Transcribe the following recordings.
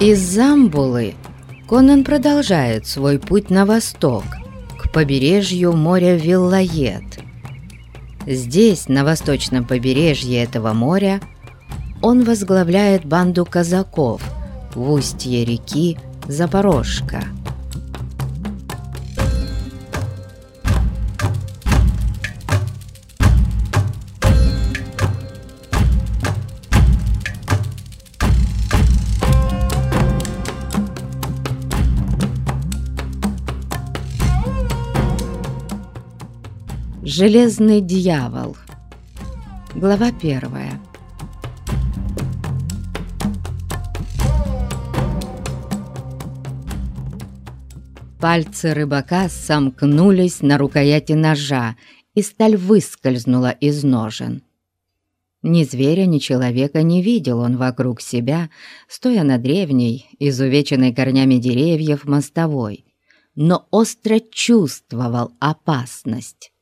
Из Замбулы Конан продолжает свой путь на восток, к побережью моря Виллает. Здесь, на восточном побережье этого моря, он возглавляет банду казаков в устье реки Запорожка. Железный дьявол. Глава первая. Пальцы рыбака сомкнулись на рукояти ножа, и сталь выскользнула из ножен. Ни зверя, ни человека не видел он вокруг себя, стоя на древней, изувеченной корнями деревьев мостовой, но остро чувствовал опасность.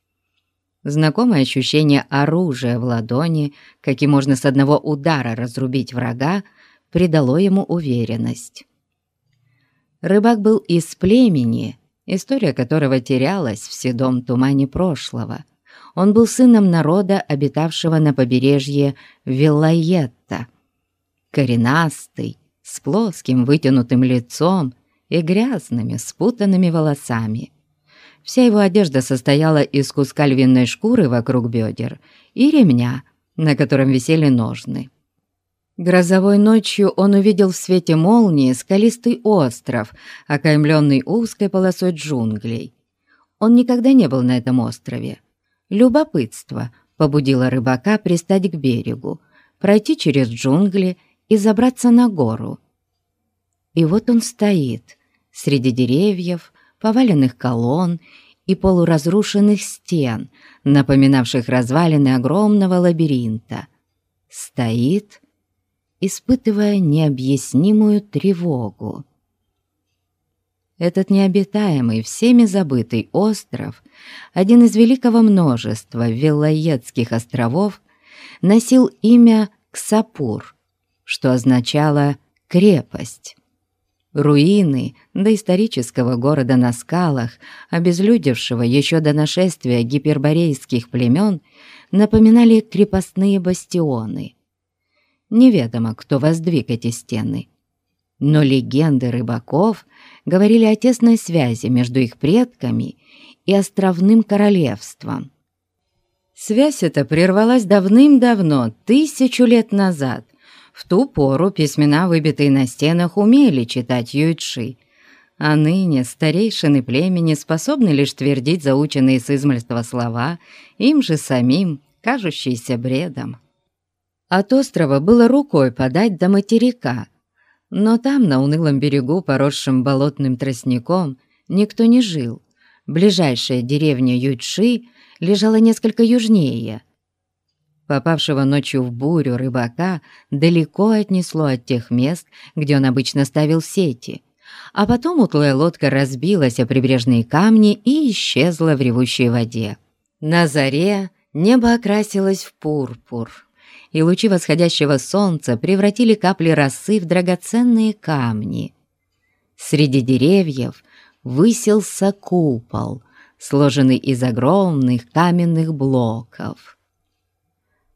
Знакомое ощущение оружия в ладони, каким можно с одного удара разрубить врага, придало ему уверенность. Рыбак был из племени, история которого терялась в седом тумане прошлого. Он был сыном народа, обитавшего на побережье Виллаетта. Коренастый, с плоским вытянутым лицом и грязными спутанными волосами. Вся его одежда состояла из куска львиной шкуры вокруг бедер и ремня, на котором висели ножны. Грозовой ночью он увидел в свете молнии скалистый остров, окаймленный узкой полосой джунглей. Он никогда не был на этом острове. Любопытство побудило рыбака пристать к берегу, пройти через джунгли и забраться на гору. И вот он стоит среди деревьев, поваленных колонн и полуразрушенных стен, напоминавших развалины огромного лабиринта. Стоит испытывая необъяснимую тревогу. Этот необитаемый, всеми забытый остров, один из великого множества Виллаетских островов, носил имя Ксапур, что означало «крепость». Руины доисторического города на скалах, обезлюдевшего еще до нашествия гиперборейских племен, напоминали крепостные бастионы. Неведомо, кто воздвиг эти стены. Но легенды рыбаков говорили о тесной связи между их предками и островным королевством. Связь эта прервалась давным-давно, тысячу лет назад. В ту пору письмена, выбитые на стенах, умели читать юйчи, а ныне старейшины племени способны лишь твердить заученные с измольства слова, им же самим кажущиеся бредом. От острова было рукой подать до материка, но там, на унылом берегу, поросшем болотным тростником, никто не жил. Ближайшая деревня Ючи лежала несколько южнее. Попавшего ночью в бурю рыбака далеко отнесло от тех мест, где он обычно ставил сети, а потом утлая лодка разбилась о прибрежные камни и исчезла в ревущей воде. На заре небо окрасилось в пурпур и лучи восходящего солнца превратили капли росы в драгоценные камни. Среди деревьев высился купол, сложенный из огромных каменных блоков.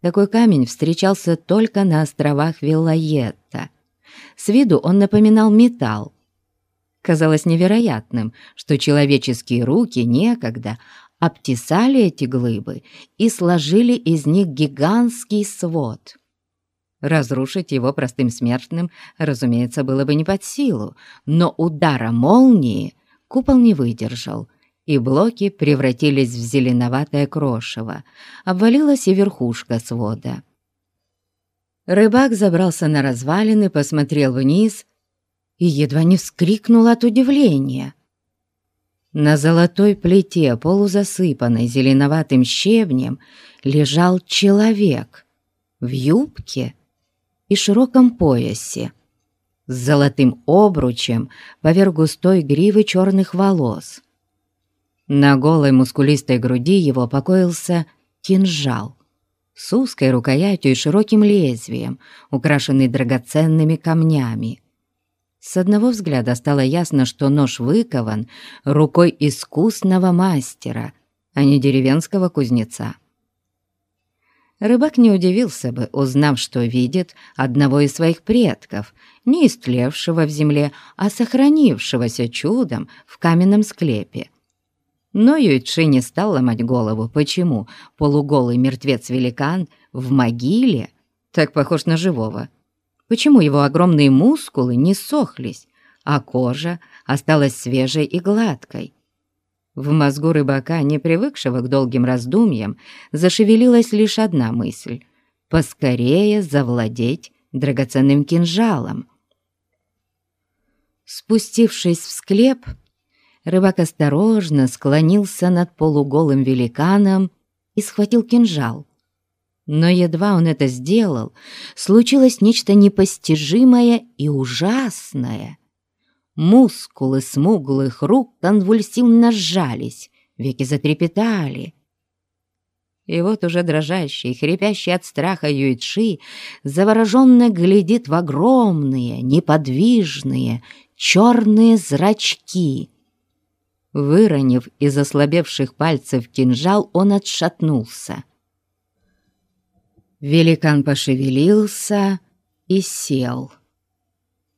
Такой камень встречался только на островах Виллаетта. С виду он напоминал металл. Казалось невероятным, что человеческие руки некогда обтесали эти глыбы и сложили из них гигантский свод. Разрушить его простым смертным, разумеется, было бы не под силу, но удара молнии купол не выдержал, и блоки превратились в зеленоватое крошево, обвалилась и верхушка свода. Рыбак забрался на развалины, посмотрел вниз и едва не вскрикнул от удивления — на золотой плите, полузасыпанной зеленоватым щебнем, лежал человек в юбке и широком поясе, с золотым обручем поверх густой гривы черных волос. На голой мускулистой груди его покоился кинжал с узкой рукоятью и широким лезвием, украшенный драгоценными камнями. С одного взгляда стало ясно, что нож выкован рукой искусного мастера, а не деревенского кузнеца. Рыбак не удивился бы, узнав, что видит одного из своих предков, не истлевшего в земле, а сохранившегося чудом в каменном склепе. Но Юйчи не стал ломать голову, почему полуголый мертвец-великан в могиле так похож на живого. Почему его огромные мускулы не сохлись, а кожа осталась свежей и гладкой? В мозгу рыбака, не привыкшего к долгим раздумьям, зашевелилась лишь одна мысль — поскорее завладеть драгоценным кинжалом. Спустившись в склеп, рыбак осторожно склонился над полуголым великаном и схватил кинжал. Но едва он это сделал, случилось нечто непостижимое и ужасное. Мускулы смуглых рук конвульсивно сжались, веки затрепетали. И вот уже дрожащий, хрипящий от страха Юйчи завороженно глядит в огромные, неподвижные, черные зрачки. Выронив из ослабевших пальцев кинжал, он отшатнулся. Великан пошевелился и сел.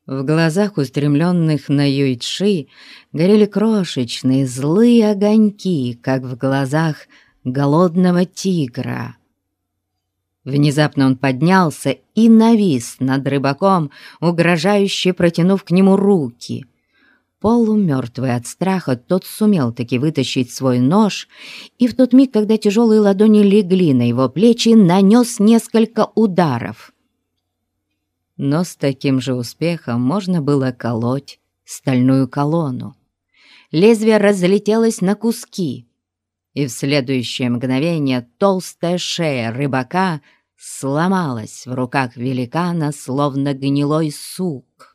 В глазах, устремленных на Юйчи, горели крошечные злые огоньки, как в глазах голодного тигра. Внезапно он поднялся и навис над рыбаком, угрожающе протянув к нему руки — Полумертвый от страха, тот сумел таки вытащить свой нож, и в тот миг, когда тяжелые ладони легли на его плечи, нанес несколько ударов. Но с таким же успехом можно было колоть стальную колонну. Лезвие разлетелось на куски, и в следующее мгновение толстая шея рыбака сломалась в руках великана, словно гнилой сук.